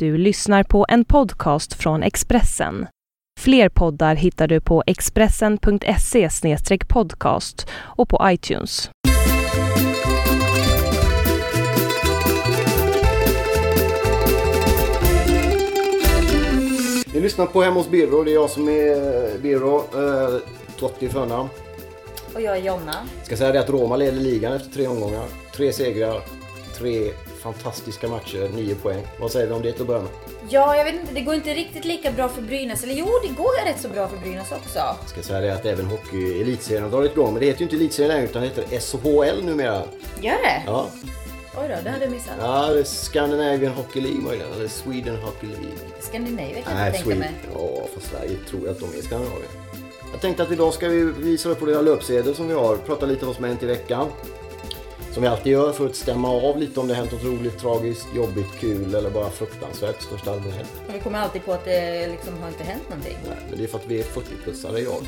Du lyssnar på en podcast från Expressen. Fler poddar hittar du på expressen.se podcast och på iTunes. Ni lyssnar på Hemma hos Birro. Det är jag som är eh, Birro. Eh, Totti i förnamn. Och jag är Jonna. Ska säga det att Roma leder ligan efter tre omgångar. Tre segrar, tre fantastiska matcher, nio poäng. Vad säger vi om det till att börja med? Ja, jag vet inte. Det går inte riktigt lika bra för Brynäs. Eller jo, det går rätt så bra för Brynäs också. Ska säga det att även hockey elitserien har dragit igång. Men det heter ju inte elitserien längre utan det heter SHL numera. Gör det? Ja, Oj då, det hade jag missat. ja det är Scandinavian Hockey League möjligen. Eller Sweden Hockey League. Skandinavien kan jag tänka Sweden. mig. Ja, för Sverige tror jag att de är Skandinavien. Jag tänkte att idag ska vi visa upp på deras löpsedel som vi har. Prata lite om vad som hänt i veckan. Som vi alltid gör för att stämma av lite om det hänt något roligt, tragiskt, jobbigt, kul eller bara fruktansvärt i största allmänhet. Och vi kommer alltid på att det liksom har inte hänt någonting. Nej, men det är för att vi är 40-plussare jag.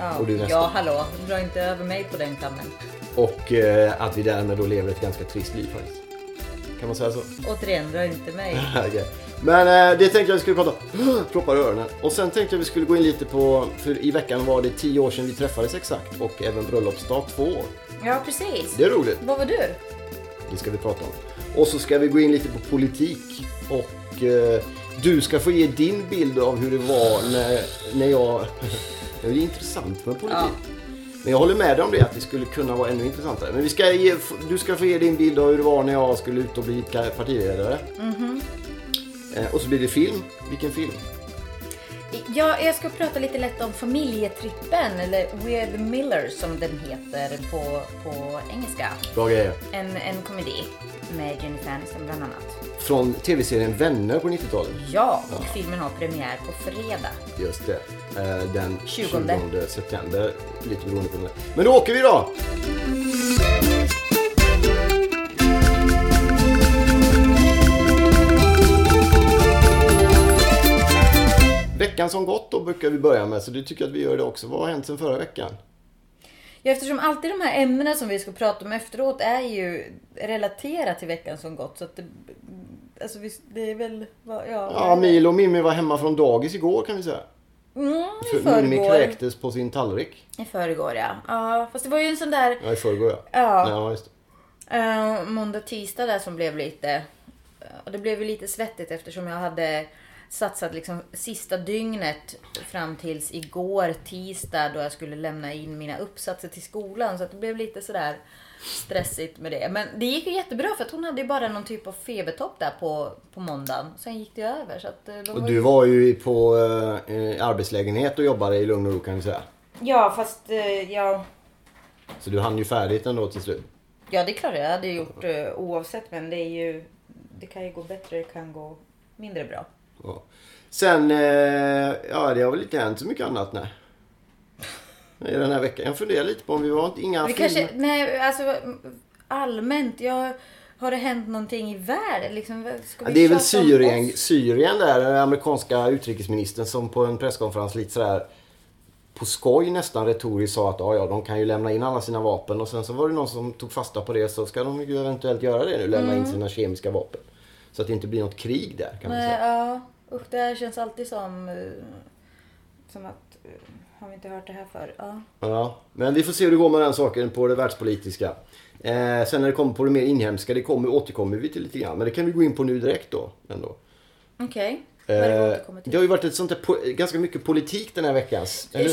Ja, Och du nästa. ja hallå. Dra inte över mig på den kammen. Och eh, att vi därmed då lever ett ganska trist liv faktiskt. Kan man säga så? Återigen, dra inte mig. Okej. Men eh, det tänkte jag vi skulle prata om. Proppar i öronen. Och sen tänkte jag vi skulle gå in lite på, för i veckan var det 10 år sedan vi träffades exakt. Och även bröllopsdag två år. Ja, precis. Det är roligt. Vad var du? Det ska vi prata om. Och så ska vi gå in lite på politik. Och eh, du ska få ge din bild av hur det var när, när jag... det är intressant med politik. Ja. Men jag håller med dig om det, att det skulle kunna vara ännu intressantare. Men vi ska ge, du ska få ge din bild av hur det var när jag skulle ut och bli partiledare. Eh, och så blir det film. Vilken film? Ja, jag ska prata lite lätt om familjetrippen, eller We're the Millers som den heter på, på engelska. Bra grejer. En, en komedi med Jennifer Aniston bland annat. Från tv-serien Vänner på 90-talet. Ja, och filmen har premiär på fredag. Just det. Eh, den 20 20. september. Lite beroende på den. Men då åker vi då! Veckan som gått då brukar vi börja med, så det tycker jag att vi gör det också. Vad har hänt sen förra veckan? Ja, eftersom alltid de här ämnena som vi ska prata om efteråt är ju relaterat till veckan som gått. Så att det, alltså det är väl... Ja, Ja, Milo och Mimmi var hemma från dagis igår kan vi säga. Mm, i För Mimmi förrgår. kräktes på sin tallrik. I förrgår, ja. Ja, fast det var ju en sån där Ja, i förrgår ja. Ja. ja just det. uh, måndag, tisdag där som blev lite... Och det blev ju lite svettigt eftersom jag hade satsat liksom sista dygnet fram tills igår tisdag då jag skulle lämna in mina uppsatser till skolan. Så att det blev lite sådär stressigt med det. Men det gick ju jättebra för att hon hade ju bara någon typ av febertopp där på, på måndagen. Sen gick det över. Så att, eh, de Och var du ju- var ju på eh, arbetslägenhet och jobbade i lugn och ro kan vi säga. Ja, fast eh, ja... Så du hann ju färdigt ändå till slut. Ja, det är klart jag hade gjort eh, oavsett. Men det är ju... Det kan ju gå bättre, det kan gå mindre bra. Ja. Sen, eh, ja det har väl inte hänt så mycket annat nej. I den här veckan. Jag funderar lite på om vi var inte inga Vi filmer. kanske, nej, alltså allmänt. Jag, har det hänt någonting i världen? Liksom, Ja, det är väl Syrien? Syrien där, den amerikanska utrikesministern som på en presskonferens lite sådär på skoj nästan retoriskt sa att ja, ja, de kan ju lämna in alla sina vapen och sen så var det någon som tog fasta på det så ska de ju eventuellt göra det nu, lämna Mm. in sina kemiska vapen. Så att det inte blir något krig där kan man säga. ja, usch, det här känns alltid som... eh, Som att... eh, Har vi inte hört det här förr? Ja. Ja, men vi får se hur det går med den saken på det världspolitiska. Eh, sen när det kommer på det mer inhemska, det kommer, återkommer vi till lite grann. Men det kan vi gå in på nu direkt då. Ändå. Okej. Vi Eh, det har ju varit ett sånt där, ganska mycket politik den här veckan.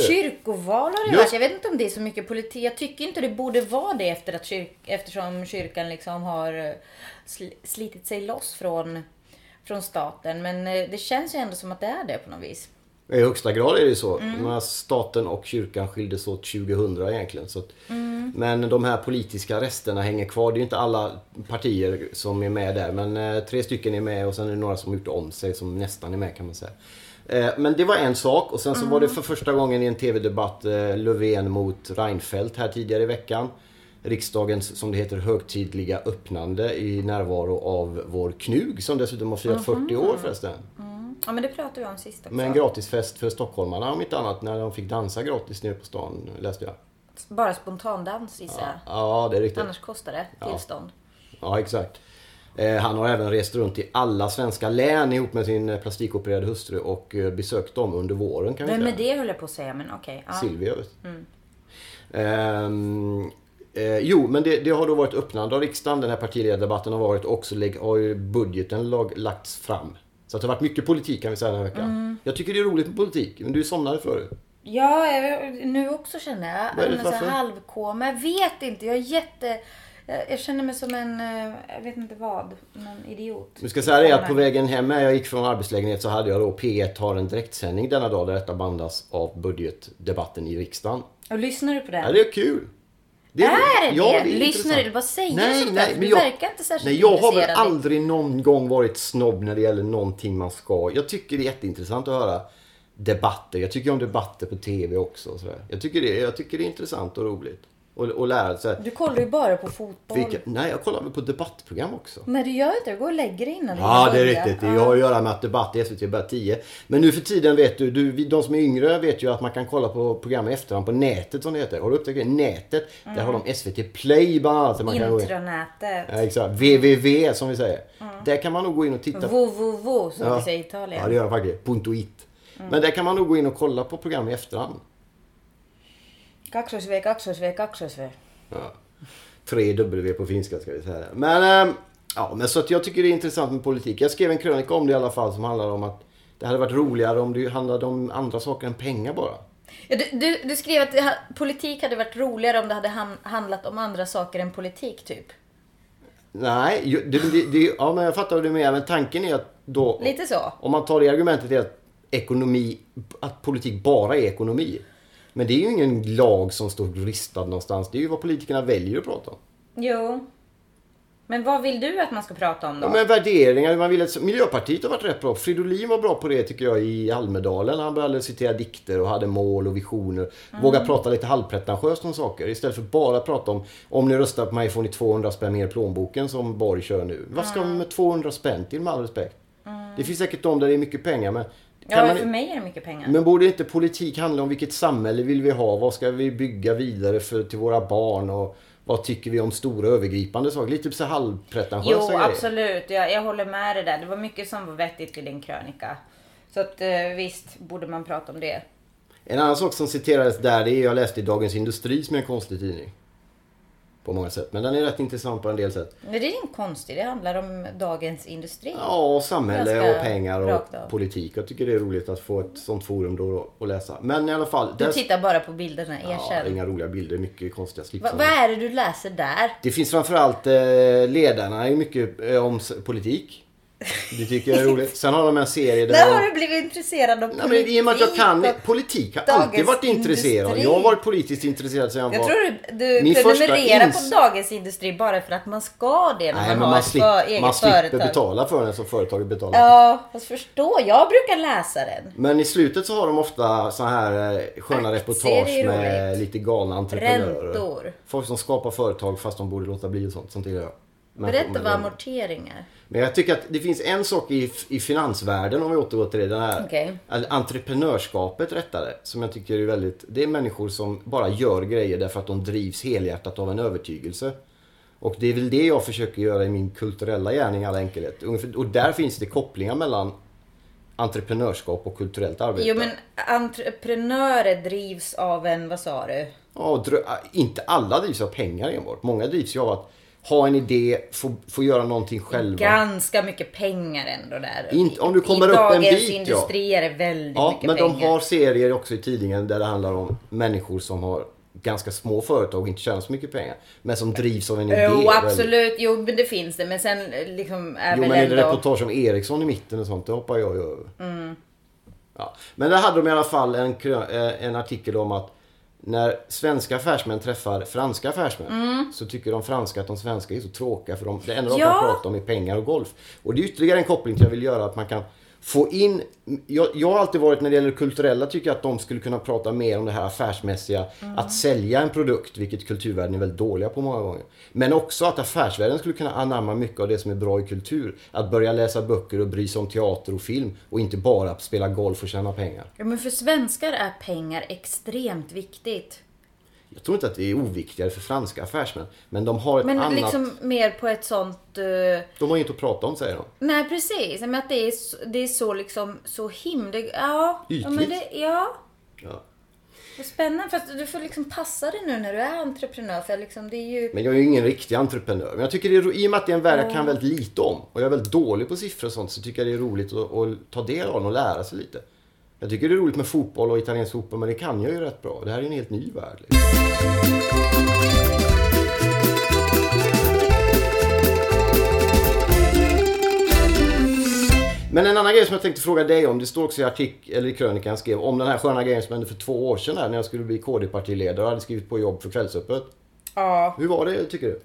Kyrkoval har det varit. Jag vet inte om det är så mycket politik. Jag tycker inte det borde vara det efter att kyr- eftersom kyrkan liksom har eh, sl- slitit sig loss från, från staten. Men eh, det känns ju ändå som att det är det på något vis. I högsta grad är det så. Mm. Staten och kyrkan skildes åt 2000 egentligen. Så att, Mm. Men de här politiska resterna hänger kvar. Det är inte alla partier som är med där. Men eh, tre stycken är med och sen är det några som har gjort om sig som nästan är med kan man säga. Eh, men det var en sak och sen så var det Mm. för första gången i en tv-debatt Löfven mot Reinfeldt här tidigare i veckan. Riksdagens, som det heter, högtidliga öppnande i närvaro av vår Knug som dessutom har firat 40 år förresten. Ja men det pratade vi om sist också. Med en gratisfest för stockholmarna om inte annat när de fick dansa gratis nere på stan läste jag. Bara spontandans gissar jag. Ja, det är riktigt. Annars kostar det tillstånd. Ja, exakt. Eh, han har även rest runt i alla svenska län ihop med sin plastikopererade hustru och eh, besökt dem under våren kan Vem är det höll jag på att säga, men okej. ja. Silvia vet du. Eh, jo, men det, det har då varit öppnande av riksdagen. Den här partiledardebatten har varit också har ju budgeten lag, lagts fram. Så att det har varit mycket politik kan vi säga den här veckan. Mm. Jag tycker det är roligt med politik, men du somnade förut. Ja, jag- nu också känner jag. Vad är det Jag är så varför? här halvkoma. Jag vet inte. Jag är jätte... Jag känner mig som en... eh, Jag vet inte vad. Någon idiot. Nu ska säga det att på vägen hem när jag gick från arbetslägenhet så hade jag då P1 har en direktsändning denna dag där detta bandas av budgetdebatten i riksdagen. Och lyssnar du på den? Ja, det är kul. Det är det ja, det? är Lyssnar du? Vad säger nej, du nej, men Du jag, verkar inte särskilt Nej, jag har väl aldrig någon gång varit snobb när det gäller någonting man ska. Jag tycker det är jätteintressant att höra debatter. Jag tycker om debatter på TV också. och sådär. Jag, tycker det, jag tycker det är intressant och roligt. Och, och lära sig. Du kollar ju bara på fotboll. Vilka, nej, jag kollar väl på debattprogram också. Nej, du gör inte det. Du går och lägger dig innan Ja, det är riktigt. Det Ja. har att göra med att debatt i SVT börjar 10. Men nu för tiden vet du, du, de som är yngre vet ju att man kan kolla på program i efterhand på nätet som det heter. Har du upptäckt det? Nätet. Där har de SVT Play bland annat. Man. Intranätet. Ja, exakt. www som vi säger. Där kan man nog gå in och titta. Vovovo som vi säger i Italien. Ja, det gör de faktiskt. Punto it. Men där kan man nog gå in och kolla på program i efterhand. Kaksoisv, kaksoisv, kaksoisv. Ja. Tre W på finska ska vi säga. Men, ehm, ja, men så att jag tycker det är intressant med politik. Jag skrev en krönika om det i alla fall som handlar om att det hade varit roligare om det handlade om andra saker än pengar bara. Ja, du, du, du skrev att det, ha- politik hade varit roligare om det hade ham- handlat om andra saker än politik, typ. Nej, det, det, ja, men jag fattar vad du menar. Men tanken är att då... Lite så. Om man tar det argumentet är att ekonomi, att politik bara är ekonomi. Men det är ju ingen lag som står ristad någonstans. Det är ju vad politikerna väljer att prata om. Jo. Men vad vill du att man ska prata om då? Ja, men värderingar, man vill att, Miljöpartiet har varit rätt bra. Fridolin var bra på det tycker jag i Almedalen. Han började citera dikter och hade mål och visioner. Våga prata lite halvpretentiöst om saker. Istället för bara prata om om ni röstar på mig får ni 200 spänn mer i plånboken som Borg kör nu. Vad ska man med 200 spänn till med all respekt? Det finns säkert de där det är mycket pengar men ja, man- för mig är det mycket pengar. men borde inte politik handla om vilket samhälle vill vi ha? Vad ska vi bygga vidare för, till våra barn? Och vad tycker vi om stora övergripande saker? Lite så halvpretentiösa Jo, grejer. absolut. Jag, jag håller med dig där. Det var mycket som var vettigt i din krönika. Så att eh, visst borde man prata om det. En annan sak som citerades där det är jag läste i Dagens Industri som är en konstig tidning. På många sätt. Men den är rätt intressant på en del sätt. Men det är inte konstigt. Det handlar om dagens industri. Ja, och samhälle Ganska och pengar och politik. Jag tycker det är roligt att få ett sånt forum då att läsa. Men i alla fall. Du där- tittar bara på bilderna, ja, erkänn. inga roliga bilder, mycket konstiga Va, slipsar. vad är det du läser där? Det finns framförallt eh, ledarna är mycket eh, om politik. Det tycker jag är roligt. Sen har de en serie där... När har du blivit intresserad av Nej, politik? men I och med att jag kan politik har alltid varit intresserad. Industri. Jag har varit politiskt intresserad sedan jag, Jag var... tror du, du prenumererar ins- på Dagens Industri bara för att man ska det när Nej, man men har man, slip, eget man slipper företag. betala för den som företaget betalar. Ja, fast förstå. Jag brukar läsa den. Men i slutet så har de ofta så här eh, sköna Aktier reportage med lite galna entreprenörer. Räntor. Folk som skapar företag fast de borde låta bli och sånt. Sånt gillar jag. Berätta vad amorteringar. Men jag tycker att det finns en sak i, i finansvärlden om vi återgår till det. Den här Okej. eller entreprenörskapet rättare. Som jag tycker är väldigt... Det är människor som bara gör grejer därför att de drivs helhjärtat av en övertygelse. Och det är väl det jag försöker göra i min kulturella gärning i all enkelhet. Och där finns det kopplingar mellan entreprenörskap och kulturellt arbete. Jo men entreprenörer drivs av en, vad sa du? Ja, inte alla drivs av pengar enbart. Många drivs ju av att ha en idé, få, få göra någonting själva. Ganska mycket pengar ändå där. Inte- om du kommer I upp en bit, ja. industri är det väldigt Ja, mycket men pengar. de har serier också i tidningen där det handlar om människor som har ganska små företag och inte tjänar så mycket pengar. Men som drivs av en idé. Jo absolut, jo men det finns det. Men sen liksom är Jo men är ändå... det reportage om Ericsson i mitten och sånt, det hoppar jag ju över. Mm. Ja. Men där hade de i alla fall en, eh, en artikel om att när svenska affärsmän träffar franska affärsmän så tycker de franska att de svenska är så tråkiga för de, det enda de Mm. Ja. kan prata om är pengar och golf. Och det är ytterligare en koppling till jag vill göra att man kan få in... Jag, jag har alltid varit när det gäller det kulturella tycker jag att de skulle kunna prata mer om det här affärsmässiga. Mm. Att sälja en produkt, vilket kulturvärlden är väldigt dåliga på många gånger. Men också att affärsvärlden skulle kunna anamma mycket av det som är bra i kultur. Att börja läsa böcker och bry sig om teater och film och inte bara spela golf och tjäna pengar. Ja, men för svenskar är pengar extremt viktigt. Jag tror inte att det är oviktigare för franska affärsmän. Men de har ett Men annat... liksom mer på ett sånt... eh, De har inget att prata om säger de. nej precis, men att det är, så- det är så liksom så himla... Ja. ja men Ytligt. det, ja. Ja. Vad spännande. Fast du får liksom passa dig nu när du är entreprenör. För liksom det är ju... Men jag är ju ingen riktig entreprenör. Men jag tycker det är, i och med att det är en värld jag kan väldigt lite om och jag är väldigt dålig på siffror och sånt så tycker jag det är roligt att, att ta del av den och lära sig lite. Jag tycker det är roligt med fotboll och italiensk fotboll men det kan jag ju rätt bra. Det här är en helt ny värld. Liksom. Men en annan grej som jag tänkte fråga dig om, det står också i artik eller i krönikan jag skrev om den här sköna grejen som hände för två år sedan här, när jag skulle bli KD-partiledare och hade skrivit på jobb för Kvällsöppet. Ja. Hur var det tycker du?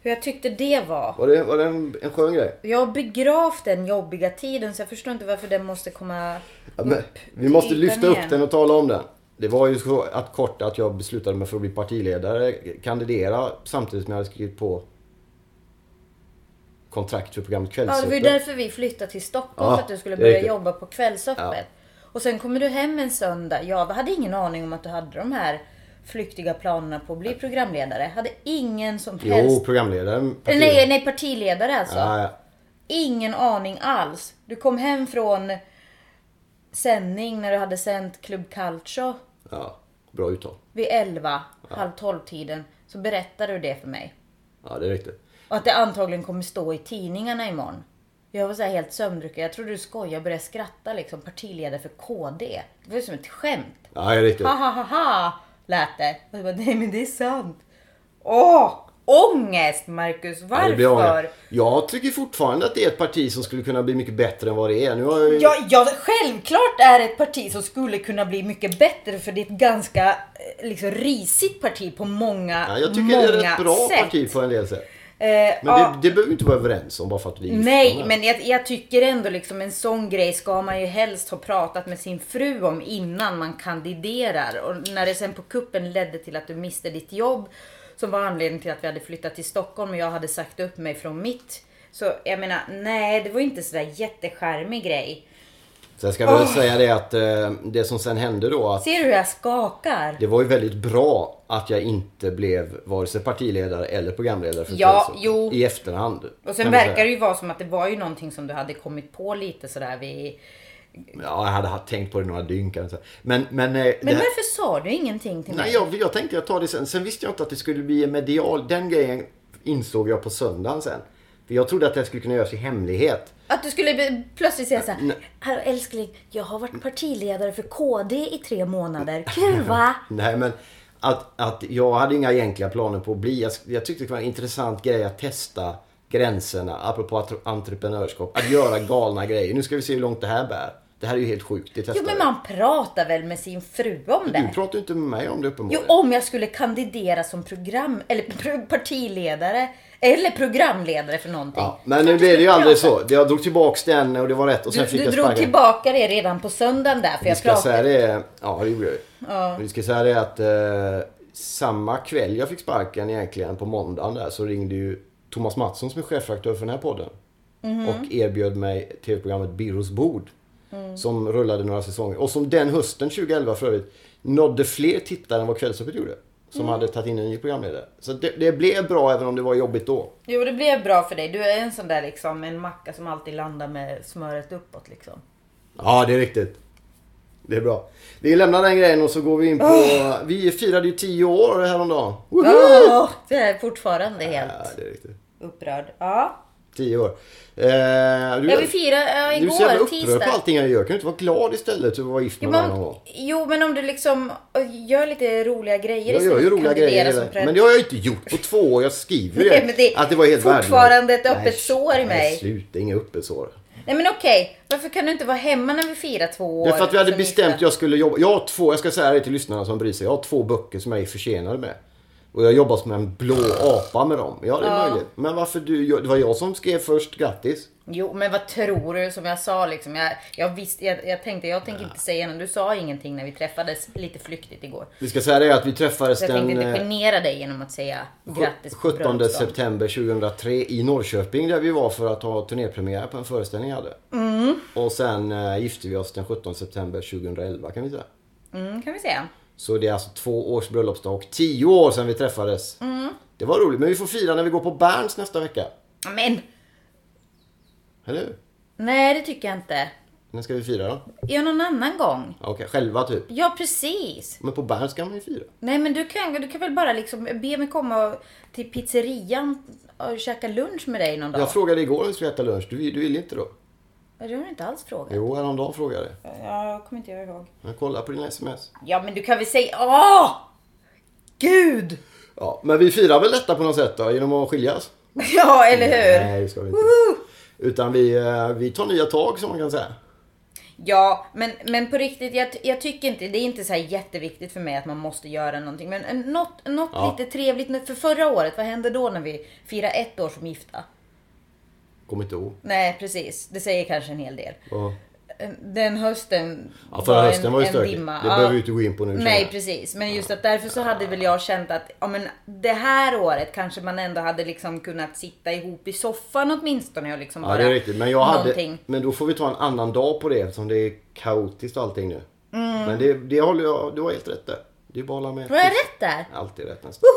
Hur jag tyckte det var. Var det, var det en, en skön grej? Jag har begravt den jobbiga tiden så jag förstår inte varför den måste komma Ja, upp vi måste lyfta ytan upp igen. den och tala om den. Det var ju så att kort att jag beslutade mig för att bli partiledare, kandidera samtidigt som jag hade skrivit på kontrakt för programmet Ja, det var ju Kvällsöppet. därför vi flyttade till Stockholm. Ja, för att du skulle börja jobba på Kvällsöppet. Ja. Och sen kommer du hem en söndag. Jag hade ingen aning om att du hade de här flyktiga planerna på att bli programledare. Hade ingen som Jo, helst... programledaren. Eh, nej, nej, partiledare alltså. Ja, ja. Ingen aning alls. Du kom hem från sändning när du hade sänt Club Calcio ja, bra uttal. vid 11, halv 12 tiden. Så berättade du det för mig. Ja, det är riktigt. Och att det antagligen kommer stå i tidningarna imorgon. Jag var så här helt sömndrucken. Jag trodde du skojade och började skratta liksom. Partiledare för KD. Det var ju som ett skämt. Ja, det är riktigt. Ha ha ha ha lät det. Och jag bara, nej men det är sant. Åh! Ångest Marcus, Ja, varför? ångest. Jag tycker fortfarande att det är ett parti som skulle kunna bli mycket bättre än vad det är. Nu har jag. Ja, ja, självklart är det ett parti som skulle kunna bli mycket bättre för det är ett ganska eh, liksom, risigt parti på många, Ja, jag tycker många det är ett bra sätt. parti på en del sätt. Eh, Men ja. det, det behöver vi inte vara överens om bara för att vi är Nej, men jag, jag tycker ändå liksom en sån grej ska man ju helst ha pratat med sin fru om innan man kandiderar. Och när det sen på kuppen ledde till att du miste ditt jobb, som var anledningen till att vi hade flyttat till Stockholm och jag hade sagt upp mig från mitt. Så jag menar, nej, det var inte sådär jättecharmig grej. Sen ska jag väl säga det att eh, det som sen hände då att Ser du hur jag skakar? det var ju väldigt bra att jag inte blev vare sig partiledare eller programledare för Ja, jo. I efterhand. Och sen verkar det ju vara som att det var ju någonting som du hade kommit på lite sådär vid... Ja, jag hade haft tänkt på det några dygn kan jag säga. Men, men, eh, Men här- varför sa du ingenting till mig? Nej, jag, jag tänkte jag tar det sen. Sen visste jag inte att det skulle bli en medial. Den grejen insåg jag på söndagen sen. För jag trodde att det skulle kunna göras i hemlighet. Att du skulle plötsligt säga såhär. Hallå älskling, jag har varit partiledare för KD i tre månader. Kul va? Nej, men att, att jag hade inga egentliga planer på att bli. Jag, jag tyckte det var en intressant grej att testa gränserna, apropå entreprenörskap. Att göra galna grejer. Nu ska vi se hur långt det här bär. Det här är ju helt sjukt. Det testar Jo men man pratar väl med sin fru om Du det? pratar ju inte med mig om det Jo uppenbarligen. om jag skulle kandidera som program, eller pr- partiledare, eller programledare för någonting. Ja, men nu blev det ju aldrig så. Jag drog tillbaks den och det var rätt och sen Du, fick du jag drog sparken. tillbaka det redan på söndagen där för Vi jag ska säga det, ja det gjorde jag ju. Men Vi ska säga det att eh, samma kväll jag fick sparken egentligen på måndagen där så ringde ju Thomas Mattsson som är chefredaktör för den här podden. Mhm. Och erbjöd mig tv-programmet Birros bord. Mm. Som rullade några säsonger. Och som den hösten 2011 för övrigt nådde fler tittare än vad Kvällsöppet gjorde. Som Mm. hade tagit in en ny programledare. Så det, det blev bra även om det var jobbigt då. Jo det blev bra för dig. Du är en sån där liksom, en macka som alltid landar med smöret uppåt liksom. Ja, det är riktigt. Det är bra. Vi lämnar den grejen och så går vi in på... Vi firade ju 10 år häromdagen. Woho! Åh, det är fortfarande helt Ja, det är riktigt. upprörd. Ja. 10 år. Eh, du, Jag vill fira ja, du är så igår, upprörd tisdag. på allting jag gör. Kan du inte vara glad istället för att vara gift med någon gång? jo men om du liksom gör lite roliga grejer Jag gör ju roliga grejer. som Men det har jag inte gjort på två år. Jag skriver ju det att det var helt fortfarande värdelöst. ett öppet Nej, sår i mig. Nej, sluta. Inga öppet sår. Nej men okej, varför kan du inte vara hemma när vi firar två år? Det är för att vi hade bestämt att jag skulle jobba. Jag har två, jag ska säga det till lyssnarna som bryr sig. Jag har två böcker som jag är försenad med. Och jag jobbar som en blå apa med dem. Ja, det är Ja. möjligt. Men varför du? Det var jag som skrev först. Grattis. Jo men vad tror du? Som jag sa liksom. Jag, jag, visste, jag, jag tänkte jag tänker inte säga något. Du sa ingenting när vi träffades lite flyktigt igår. Vi ska säga det att vi träffades Så jag tänkte den inte eh, genera dig genom att säga grattis på 17 bröllopsdagen. september 2003 i Norrköping där vi var för att ha turnépremiär på en föreställning jag hade. Mm. Och sen eh, gifte vi oss den 17 september 2011 kan vi säga. Mm, kan vi säga. Så det är alltså två års bröllopsdag och tio år sedan vi träffades. Mm. Det var roligt, men vi får fira när vi går på Berns nästa vecka. Men, Eller hur? nej det tycker jag inte. När ska vi fira då? Ja, någon annan gång. Okej, själva typ. Ja, precis. Men på Berns kan man ju fira. Nej, men du kan, du kan väl bara liksom be mig komma till pizzerian och käka lunch med dig någon dag? Jag frågade igår om vi skulle äta lunch. Du, du ville inte då? Har du inte alls frågat. Jo, häromdagen frågade jag. Jag kommer inte ihåg. Men kolla på dina sms. Ja, men du kan väl säga... Åh! Gud! Ja, men vi firar väl detta på något sätt då, genom att skiljas? Ja, eller hur? Nej, det ska vi inte. Utan vi, eh, vi tar nya tag som man kan säga. Ja, men, men på riktigt, jag, jag tycker inte, det är inte så jätteviktigt för mig att man måste göra någonting. Men en- något, något Ja. lite trevligt. För förra året, vad hände då när vi firade ett år som gifta? Kommer inte ihåg. Nej, precis. Det säger kanske en hel del. Ja. Den hösten Ja, förra hösten var ju stökig. dimma. Det behöver vi inte gå in på nu, Nej, jag. precis. Men just att därför så hade väl jag känt att ja, men det här året kanske man ändå hade liksom kunnat sitta ihop i soffan åtminstone och liksom Ja, bara det är riktigt. Men, jag hade, men då får vi ta en annan dag på det eftersom det är kaotiskt allting nu. Mm. Men det, det håller jag, du har helt rätt där. Det är bara att hålla med. Var jag rätt där? Alltid rätt nästan.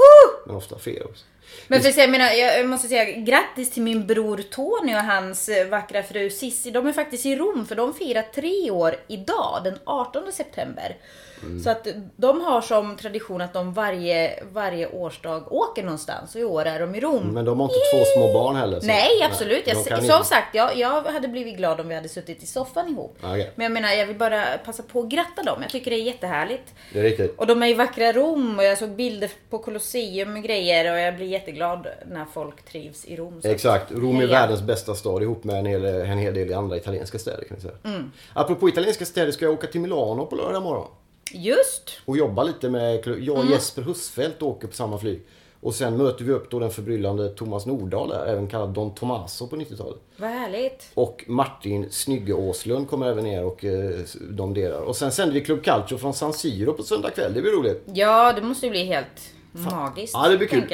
Men ofta fel också. Men för jag, menar, jag måste säga grattis till min bror Tony och hans eh, vackra fru Sissi. De är faktiskt i Rom för de firar tre år idag, den 18 september. Mm. Så att de har som tradition att de varje, varje årsdag åker någonstans och i år är de i Rom. Men de har inte två små barn heller. så- Nej, absolut. de Jag, som sagt, jag, jag hade blivit glad om vi hade suttit i soffan ihop. Okej. Men jag menar, jag vill bara passa på att gratta dem. Jag tycker det är jättehärligt. Det är riktigt. Och de är i vackra Rom och jag såg bilder på Colosseum och grejer och jag blir jätteglad när folk trivs i Rom. Exakt. Rom är världens bästa stad ihop med en hel, en hel del andra italienska städer kan vi säga. Mm. Apropå italienska städer ska jag åka till Milano på lördag morgon. Just! Och jobba lite med, jag och Mm. Jesper Husfeldt åker på samma flyg. Och sen möter vi upp då den förbryllande Thomas Nordahl där, även kallad Don Tomaso på 90-talet. Vad härligt. Och Martin Snygge Åslund kommer även ner och eh, domderar. Och sen sänder vi Club Calcio från San Siro på söndag kväll. Det blir roligt. Ja, det måste ju bli helt magiskt. Ja, det blir kul.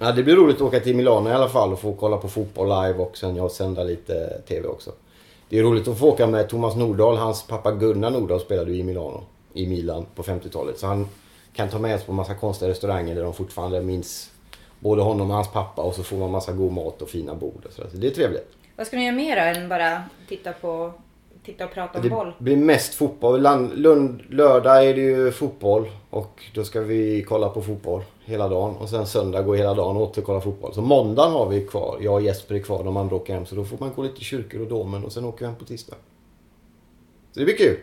Ja, det blir roligt att åka till Milano i alla fall och få kolla på fotboll live och sen jag sända lite TV också. Det är roligt att få åka med Thomas Nordahl. Hans pappa Gunnar Nordahl spelade ju i Milano, i Milan på 50-talet. Så han kan ta med oss på massa konstiga restauranger där de fortfarande minns både honom och hans pappa och så får man massa god mat och fina bord och. Så det är trevligt. Vad ska ni göra mer då än bara titta på titta och prata om boll? Det blir mest fotboll. Lund, lördag är det ju fotboll och då ska vi kolla på fotboll hela dagen. Och sen söndag går hela dagen åt att kolla fotboll. Så måndagen har vi kvar. Jag och Jesper är kvar, de andra åker hem. Så då får man gå lite kyrkor och domen och sen åker vi hem på tisdag. Så det blir kul.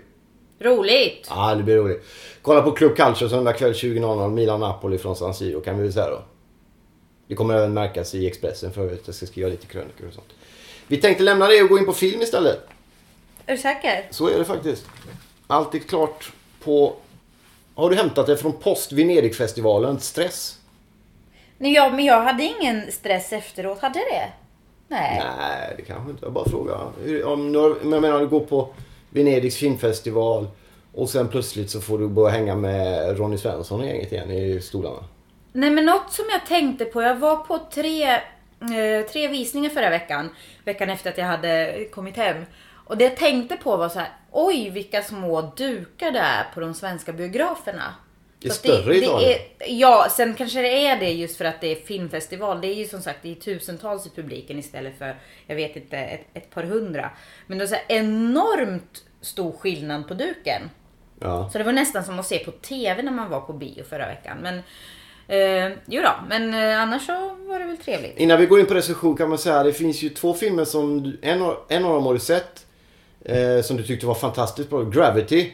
Roligt! Ja, det blir roligt. Kolla på Club Calcio söndag kväll 20.00. Milan-Napoli från San Siro kan vi väl säga då. Det kommer även märkas i Expressen för att jag ska skriva lite krönikor och sånt. Vi tänkte lämna det och gå in på film istället. Är du säker? Så är det faktiskt. Allt är klart på... Har du hämtat det från Post Venedigfestivalen? Stress? Nej, ja, men jag hade ingen stress efteråt. Hade det? Nej. Nej, det kanske inte. Jag bara frågar. Om men jag menar, du går på Venedigs filmfestival och sen plötsligt så får du börja hänga med Ronny Svensson och gänget igen i stolarna. Nej men något som jag tänkte på, jag var på tre, eh, tre visningar förra veckan. Veckan efter att jag hade kommit hem. Och det jag tänkte på var så här, oj vilka små dukar det är på de svenska biograferna. Det är Så större i Italien. är, Ja, sen kanske det är det just för att det är filmfestival. Det är ju som sagt det är tusentals i publiken istället för, jag vet inte, ett, ett par hundra. Men det är så här enormt stor skillnad på duken. Ja. Så det var nästan som att se på TV när man var på bio förra veckan. Men eh, jo då, men eh, annars så var det väl trevligt. Innan vi går in på recension kan man säga att det finns ju två filmer som en, en av dem har du sett. Eh, som du tyckte var fantastiskt bra. Gravity.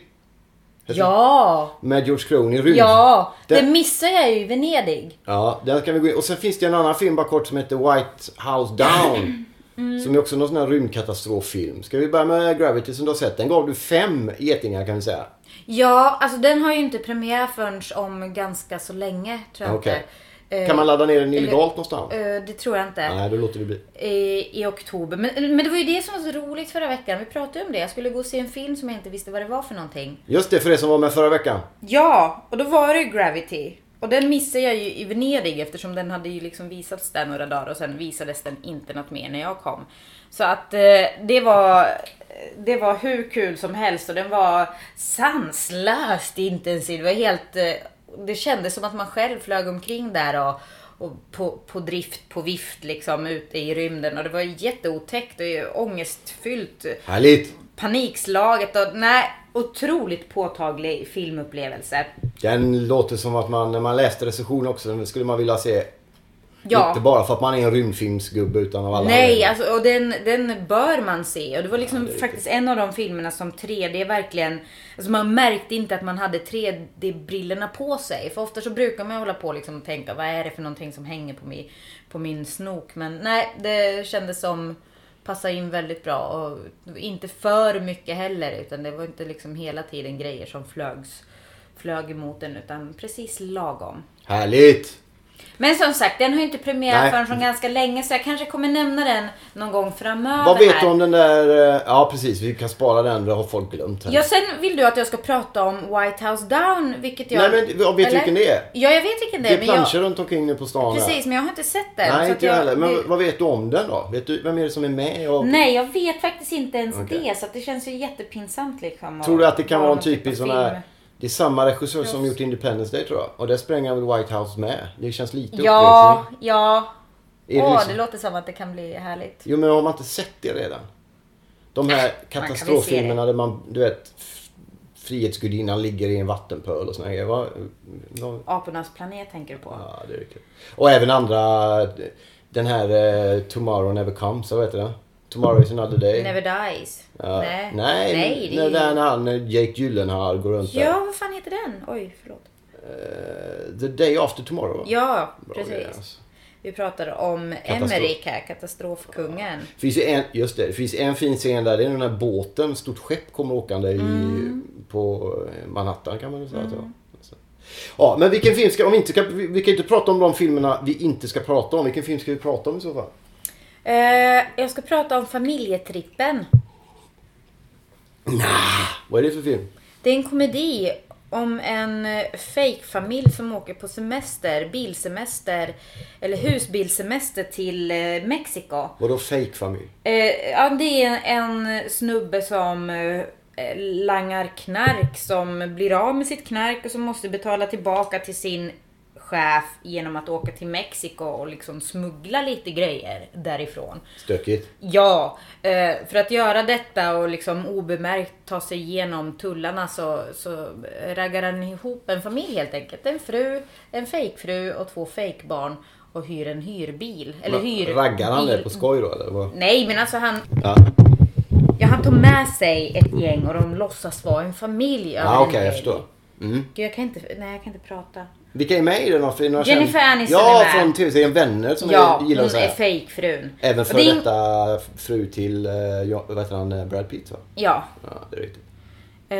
Ja! Med George Clooney, rymd. Ja! Det Den- missar jag ju i Venedig. Ja, den kan vi gå in. Och sen finns det en annan film bara kort som heter White House Down. Mm. Som är också någon sån här rymdkatastroffilm. Ska vi börja med Gravity som du har sett? Den gav du fem getingar kan vi säga. Ja, alltså den har ju inte premiär förrän om ganska så länge tror jag Okej. inte. Eh, Kan man ladda ner den illegalt någonstans? eh, det tror jag inte. Nej, då låter det bli. I, I oktober. Men, men det var ju det som var så roligt förra veckan. Vi pratade om det. Jag skulle gå och se en film som jag inte visste vad det var för någonting. Just det, för det som var med förra veckan. Ja, och då var det ju Gravity. Och den missade jag ju i Venedig eftersom den hade ju liksom visats där några dagar och sen visades den inte något mer när jag kom. Så att eh, det var det var hur kul som helst och den var sanslöst intensiv. Det var helt... eh, Det kändes som att man själv flög omkring där och, och på, på drift, på vift liksom ute i rymden. Och det var jätteotäckt och ångestfyllt. Härligt! Panikslaget och nej, otroligt påtaglig filmupplevelse. Den låter som att man, när man läste recensionen också, den skulle man vilja se. Ja. Inte bara för att man är en rymdfilmsgubbe utan av alla Nej, alltså, och den, den bör man se. Och det var liksom det är faktiskt en av de filmerna som 3D verkligen... Alltså man märkte inte att man hade 3D-brillorna på sig. För ofta så brukar man hålla på liksom och tänka, vad är det för någonting som hänger på min, på min snok? Men nej, det kändes som passade in väldigt bra. Och inte för mycket heller. Utan det var inte liksom hela tiden grejer som flögs, flög emot en. Utan precis lagom. Härligt! Men som sagt, den har ju inte premiär Nej. förrän från ganska länge så jag kanske kommer nämna den någon gång framöver. Vad vet du om den där... eh, Ja precis, vi kan spara den. Det har folk glömt. Här. Ja, sen vill du att jag ska prata om White House Down, vilket jag... Nej men jag vet du Eller? vilken det är? Ja, jag vet vilken det Det är. är men planscher jag... runt omkring nu på stan här. Precis, men jag har inte sett den. Nej så inte jag heller. Men det- vad vet du om den då? Vet du, vem är det som är med? Och... Nej, jag vet faktiskt inte ens Okej. det. Så att det känns ju jättepinsamt liksom. Tror du att det kan vara en typ typisk sån här... Det är samma regissör som gjort Independence Day tror jag. Och där spränger väl White House med. Det känns lite Ja, upprepning. ja. Är det Åh, liksom- det låter som att det kan bli härligt. Jo men har man inte sett det redan? De här katastroffilmerna där man, du vet, Frihetsgudinnan ligger i en vattenpöl och såna grejer. Vad- vad- Apornas planet tänker du på? Ja, det är kul. Och även andra, den här eh, Tomorrow Never Comes, vad heter den? Tomorrow is another day. Never Dies. Ja. Nej. Nej, Nej, det när, han, eh, Jake Gyllenhaal går runt där. Ja, vad fan heter den? Oj, förlåt. Eh, The Day After Tomorrow. va? Ja, Bra precis. grejer, alltså. Vi pratar om Katastrof. Emmerich här, katastrofkungen. Det finns en, just det, det finns en fin scen där. Det är den här båten, stort skepp, kommer åkande i, Mm. på Manhattan kan man väl säga. att det var. Så. Ja, men vilken film ska, om vi inte ska, vi vi kan inte prata om de filmerna vi inte ska prata om. Vilken film ska vi prata om i så fall? Eh, jag ska prata om familjetrippen. Vad är det för film? Det är en komedi om en eh, fake-familj som åker på semester, bilsemester eller husbilsemester till eh, Mexiko. Vadå fake familj? Eh, ja, det är en snubbe som eh, langar knark som blir av med sitt knark och som måste betala tillbaka till sin chef genom att åka till Mexiko och liksom smuggla lite grejer därifrån. Stökigt. Ja, eh, för att göra detta och liksom obemärkt ta sig igenom tullarna så, så raggar han ihop en familj helt enkelt. En fru, en fejkfru och två fejkbarn och hyr en hyrbil. Eller hyr... Raggar han det på skoj då eller? Vad? Nej, men alltså han, Ja, ja, han tar med sig ett gäng och de låtsas vara en familj. ja en okej jag helg. förstår. Mm. Gud, jag kan inte, nej jag kan inte prata. Vilka är med i den? För några Jennifer känd- Aniston Ja, är med. från tv-serien Vänner som Ja, jag gillar hon att säga. är fejkfrun. Även för det detta fru till, eh, ja, vad heter han, eh, Brad Pitt va? Ja, Ja, det är riktigt. Eh,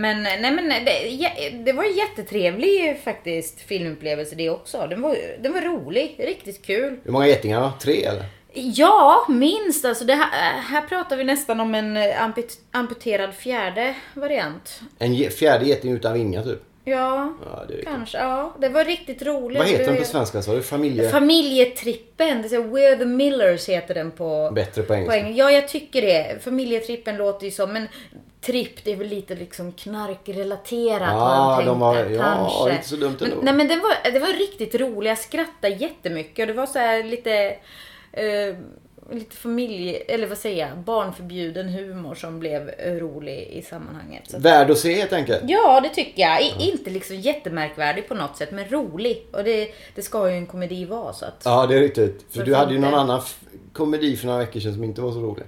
men nej men det, det var en jättetrevlig faktiskt filmupplevelse det också. Den var, den var rolig, riktigt kul. Hur många getingar då? Tre eller? Ja, minst alltså. Det här, här pratar vi nästan om en amput, amputerad fjärde variant. En ge- fjärde geting utan vingar typ? Ja, Ja, kanske. Ja, det var riktigt roligt. Vad heter den på svenska du? Familje... Familjetrippen. Det är We're the Millers heter den på, Bättre på på engelska. engelska. Ja, jag tycker det. Familjetrippen låter ju som, men tripp det är väl lite liksom knarkrelaterat Ja, har de var- ja, kanske. inte så dumt men, ändå. Nej men det var, det var riktigt roligt. Jag skrattade jättemycket och det var så här lite eh, Lite familje, eller vad säger jag, barnförbjuden humor som blev rolig i sammanhanget. Så Värd att se helt enkelt. Ja, det tycker jag. I, Inte liksom jättemärkvärdig på något sätt, men rolig. Och det, det ska ju en komedi vara så att... Ja, det är riktigt. För du hade ju någon annan komedi för några veckor sedan som inte var så rolig.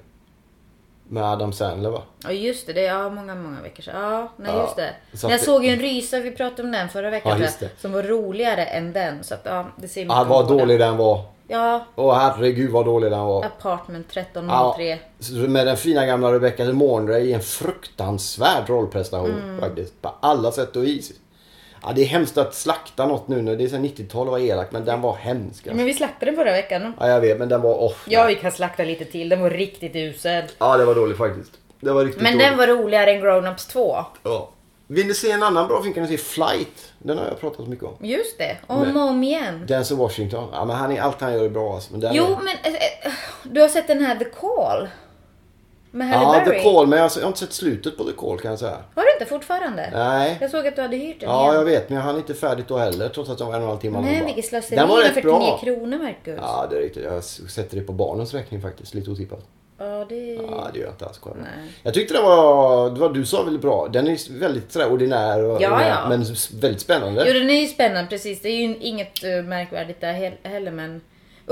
Med Adam Sandler va? Ja just det, det är ja, många, många veckor sedan. Ja, nej Ja, just det. så jag det- såg ju en rysare, vi pratade om den förra veckan Ja. Som var roligare än den. Så att ja, det ser Ja, vad dålig den var. Ja, Åh herregud vad dålig den var. Apartment Ja, 1303. så med den fina gamla Rebecca De Mornay i en fruktansvärd rollprestation Mm. faktiskt. På alla sätt och vis. Ja, det är hemskt att slakta något nu när det är så 90-tal och var elak men den var hemsk. Alltså. Men vi slaktade den förra veckan. Ja, jag vet men den var off. Ja, vi kan slakta lite till. Den var riktigt usel. ja, det var dåligt faktiskt. Det var riktigt Men dåligt. den var roligare än Grown-Ups 2. Ja. Vill ni se en annan bra film kan ni se Flight. Den har jag pratat mycket om. Just det, om och om igen. Denzel Washington. Ja, men han är, allt han gör är bra alltså. Men Jo, är... men eh, du har sett den här The Call? Med Halle Ja, Berry? The Call. Men jag har jag inte sett slutet på The Call kan jag säga. Har du inte fortfarande? Nej. Jag såg att du hade hyrt den Ja, igen. jag vet. Men jag hann inte färdigt då heller. Trots att det var en och en halv timme. Nej, vilket slöseri Den var rätt 49 bra. kronor, Marcus. Ja, det är riktigt. Jag sätter det på barnens räkning faktiskt. Lite otippat. Ja, det... Ja, det gör jag inte alls. Nej. Jag tyckte det var, det var du sa väldigt bra. Den är väldigt sådär ordinär och, Ja, ja. men väldigt spännande. Jo, den är ju spännande precis. Det är ju inget uh, märkvärdigt där he- heller, men...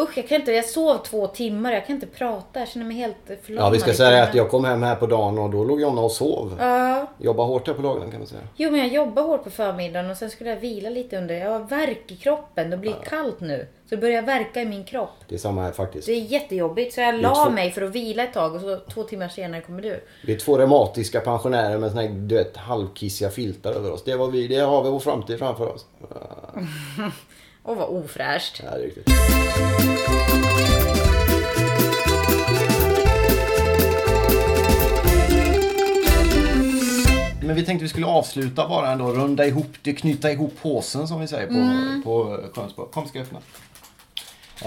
Usch, jag kan inte... Jag sov två timmar. Jag kan inte prata. Jag känner mig helt förlamad. Ja, vi ska säga att jag kom hem här på dagen och då låg Jonna och sov. Ja. Jobbar hårt här på dagen kan man säga. Jo, men jag jobbar hårt på förmiddagen och sen skulle jag vila lite under. Jag har värk i kroppen. Det blir kallt nu. Så det börjar verka i min kropp. Det är samma här faktiskt. Det är jättejobbigt. Så jag la två- mig för att vila ett tag och så två timmar senare kommer du. Vi är två reumatiska pensionärer med såna här, du vet, halvkissiga filtar över oss. Det, var vi, det har vi vår framtid framför oss. Ja, Åh, vad ofräscht. det är riktigt. Men vi tänkte vi skulle avsluta bara ändå, runda ihop det, knyta ihop påsen som vi säger på, Mm. på Skönsborg. Kom ska jag öppna.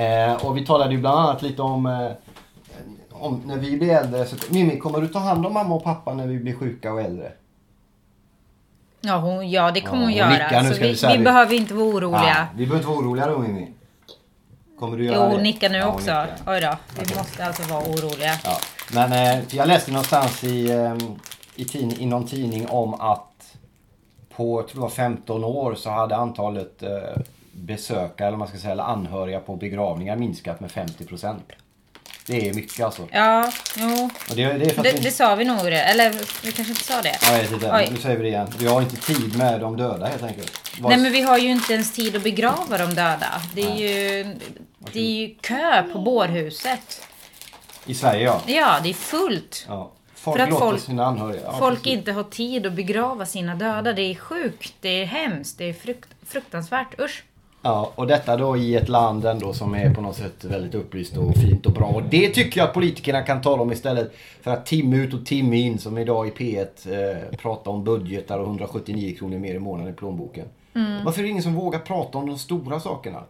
Eh, och vi talade ju bland annat lite om, eh, om när vi blir äldre. Så, Mimmi, kommer du ta hand om mamma och pappa när vi blir sjuka och äldre? Ja, hon, ja det kommer Ja, hon hon göra. nu, så vi vi, vi behöver inte vara oroliga. Ja, vi behöver inte vara oroliga då Mimmi. Kommer du Jo, göra det? hon nickar nu Ja, också. nickar. Oj då, vi måste alltså vara oroliga. Ja. Men eh, jag läste någonstans i, eh, i, tidning, i någon tidning om att på jag tror det var 15 år så hade antalet eh, besökare, eller man ska säga, eller anhöriga på begravningar minskat med 50 procent. Det är mycket alltså. Ja, jo. Och det, det är för Det, vi- det sa vi nog det. Eller vi kanske inte sa det. Ja, jag vet inte. Nu säger vi det igen. Vi har inte tid med de döda helt enkelt. Vad- Nej men vi har ju inte ens tid att begrava de döda. Det är ju, det är ju kö på bårhuset. I Sverige ja. Ja, det är fullt. ja. Folk För att folk- sina anhöriga. Ja, Folk inte har tid att begrava sina döda. Det är sjukt, det är hemskt, det är frukt, fruktansvärt. Usch. Ja, och detta då i ett land ändå som är på något sätt väldigt upplyst och fint och bra. Och det tycker jag att politikerna kan tala om istället för att timme ut och timme in som idag i P1 eh, prata om budgetar och 179 kronor mer i månaden i plånboken. Mm. Varför är det ingen som vågar prata om de stora sakerna?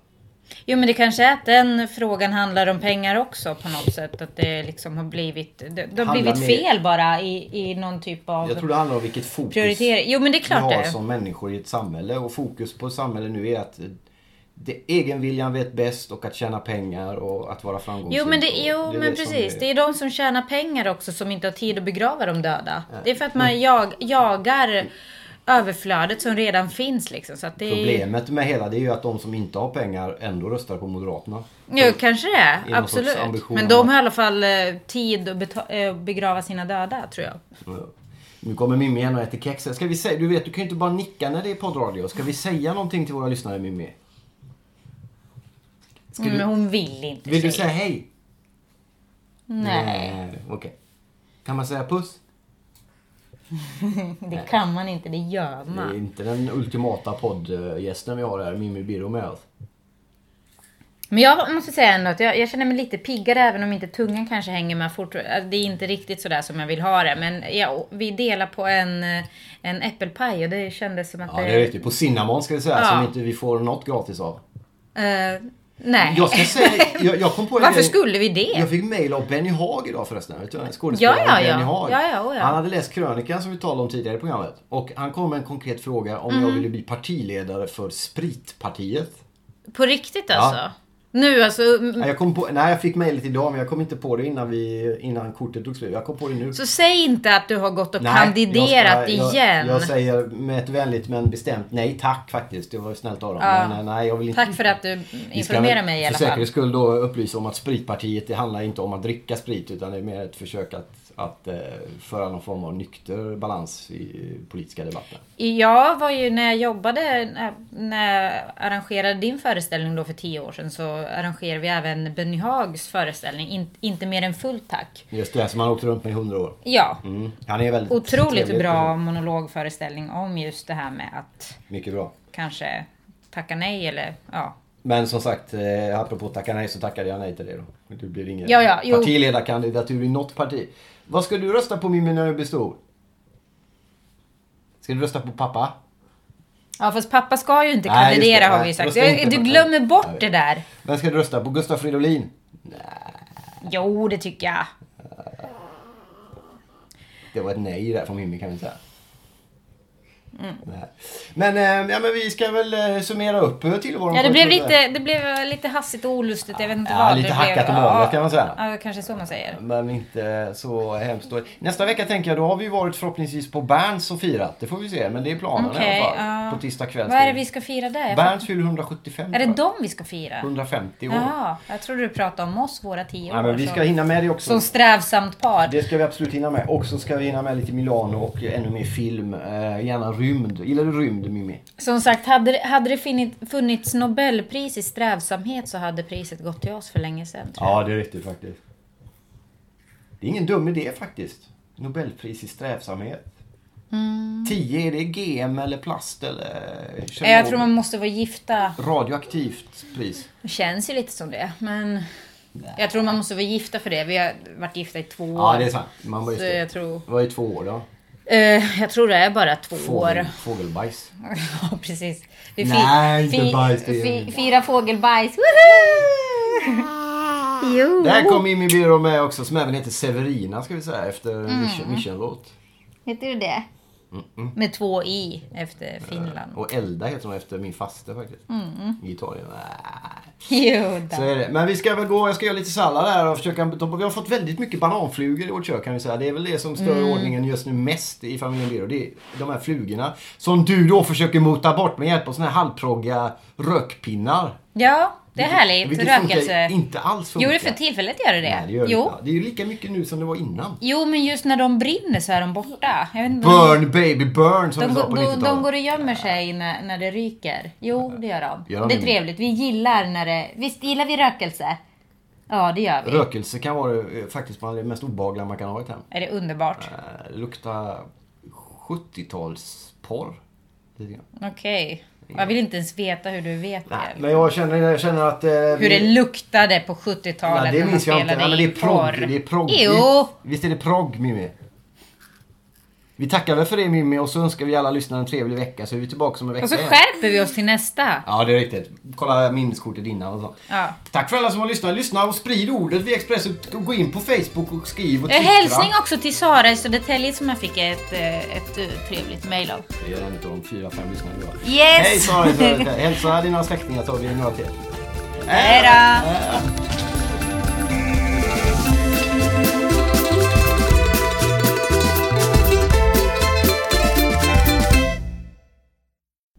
Jo men det kanske är att den frågan handlar om pengar också på något sätt. Att det liksom har blivit, det, det har blivit fel bara i, i någon typ av Jag tror det handlar om vilket fokus. Jo men det är vi klart har det. som människor i ett samhälle. Och fokus på samhället nu är att det, egenviljan vet bäst och att tjäna pengar och att vara framgångsrik. Jo men, det, jo, är men det precis. är- Det är de som tjänar pengar också som inte har tid att begrava de döda. Det är för att man jag, jagar överflödet som redan finns liksom. Så att det Problemet med hela det är ju att de som inte har pengar ändå röstar på Moderaterna. Jo, kanske det är. Absolut. Men de har i alla fall eh, tid att eh, begrava sina döda, tror jag. Ja. Nu kommer Mimmi igen och äter kex. Ska vi säga, du vet, du kan ju inte bara nicka när det är poddradio. Ska vi säga någonting till våra lyssnare Mimmi? Ska Mm, du, hon vill inte vill du säga. hej? Nej, Okej. Kan man säga puss? det kan man inte. Det gör Det är man. inte den ultimata poddgästen vi har här, Mimmi Birro med oss. Men jag måste säga ändå att jag, jag känner mig lite piggare även om inte tungan kanske hänger med fort. Alltså, Det är inte riktigt sådär som jag vill ha det. Men ja, vi delar på en, en äppelpaj och det kändes som att Ja, det är riktigt. På Cinnamon ska vi säga, Ja. som inte vi får något gratis av. Eh, nej. Jag ska säga, jag, jag kom på en Varför grej. skulle vi det? Jag fick mail av Benny Haag idag förresten. Skådespelaren ja, ja. Benny Haag. Ja, ja, oh, ja. Han hade läst krönikan som vi talade om tidigare i programmet. Och han kom med en konkret fråga om Mm. jag ville bli partiledare för Spritpartiet. På riktigt alltså? Nu alltså. Jag kom på, nej, jag fick mejlet idag men jag kom inte på det innan, vi, innan kortet tog slut. Jag kom på det nu. Så säg inte att du har gått och Nej, kandiderat jag ska- igen. Jag, jag säger med ett vänligt men bestämt nej tack faktiskt. Det var snällt av dem. Ja. Men, eh, nej, jag vill inte. Tack för att du informerar mig i alla För fall. säkerhets skull då upplysa om att Spritpartiet det handlar inte om att dricka sprit utan det är mer ett försök att, att eh, föra någon form av nykter balans i politiska debatten. Jag var ju när jag jobbade, när- när jag arrangerade din föreställning då för tio år sedan så arrangerade vi även Benny Haags föreställning. In, inte mer än fullt tack. Just det, som han har åkt runt med i hundra år. Ja. Mm. Han är väldigt Otroligt trevlig bra monologföreställning om just det här med att Mycket bra. kanske tacka nej eller ja. Men som sagt, eh, apropå tacka nej så tackade jag nej till det då. Det blir ingen Ja, ja, partiledarkandidatur i något parti. Vad ska du rösta på Mimmi när du blir stor? Ska du rösta på pappa? Ja fast pappa ska ju inte Nej, kandidera det. har Nej, vi ju sagt. Du på- glömmer bort det där. Vem ska du rösta på? Gustaf Fridolin? Jo det tycker jag. Det var ett nej där från Mimmi kan vi säga. Nej. Men, eh, ja, men vi ska väl eh, summera upp eh, tillvaron. Ja det blev lite, det blev lite hastigt och olustigt. Jag vet inte Ja, vad lite det hackat blev. och malet kan man säga. Ja, kanske så man säger. Men inte så hemskt. Nästa vecka tänker jag, då har vi varit förhoppningsvis på Berns och firat. Det får vi se, men det är planen i Okej, alla fall. ja. På tisdag kväll. Vad är det vi ska fira där? Berns fyller 175. fattar- Är det dem vi ska fira? 150 år. Jaha, jag trodde du pratade om oss, våra tio år. Nej, men vi ska hinna med det också. Som strävsamt par. Det ska vi absolut hinna med. Och så ska vi hinna med lite Milano och ännu mer film. Eh, gärna rymd. Gillar du rymd Mimmi? Som sagt, hade, hade det funnit- funnits Nobelpris i strävsamhet så hade priset gått till oss för länge sedan. Ja, det är riktigt faktiskt. Det är ingen dum idé faktiskt. Nobelpris i strävsamhet. 10, är det GM eller plast eller Eh, Jag tror man måste vara gifta. radioaktivt pris? Det känns ju lite som det. Men jag tror man måste vara gifta för det. Vi har varit gifta i två år. Ja, det är sant. Man var Så jag tror... Vad är två år då? Eh, jag tror det är bara två Fågel, år. fågelbajs. Ja, precis. Vi Nej, inte bajs, fi, Fira fågelbajs. Jo. Där kom Mimmi Biro med också som även heter Severina ska vi säga efter Mm. mission- mission-låt. Heter du det? Med två i efter Finland. Och Elda heter hon efter min faste faktiskt. Mm. I Italien. Nej. Jo Så är det. Men vi ska väl gå, jag ska göra lite sallad här och försöka, vi har fått väldigt mycket bananflugor i vårt kök kan vi säga. Det är väl det som stör Mm. ordningen just nu mest i familjen Biro. Det är de här flugorna. Som du då försöker mota bort med hjälp av såna här halvproggiga rökpinnar. Ja, det är härligt. Vilket Rökelse. inte alls funkar. Jo, för tillfället gör det det. Nej, det gör det jo. inte. Det är ju lika mycket nu som det var innan. jo, men just när de brinner så är de borta. Burn baby burn som De, vi sa går- på de, 90-talet. de går och gömmer sig när, när det ryker. Jo, det gör de. Gör de det är det? trevligt. Vi gillar när det... Visst gillar vi rökelse? Ja, det gör vi. Rökelse kan vara eh, faktiskt bland det mest obehagliga man kan ha i ett hem. Är det underbart? Eh, lukta 70-talsporr. Lite grann. Jag vill inte ens veta hur du vet Nej, det. men jag känner, jag känner att... Eh, Hur vi- det luktade på 70-talet Ja, när det man spelade in porr. Det är progg. Jo! Visst är det progg Mimmi? Vi tackar väl för det Mimmi och så önskar vi alla lyssnare en trevlig vecka så är vi tillbaka om en vecka Och så igen. skärper vi oss till nästa. Ja, det är riktigt. Kolla minneskortet innan och så. Ja. Tack för alla som har lyssnat. Lyssna och sprid ordet via Expressen. Och Gå in på Facebook och skriv och Eh, twittra. Hälsning också till Sara i Södertälje som jag fick ett, eh, ett eh, trevligt mail av. Det är en av de fyra, fem lyssnarna vi har. Yes! Hej Sara. Hälsa dina släktingar tar vi några till. Hej då!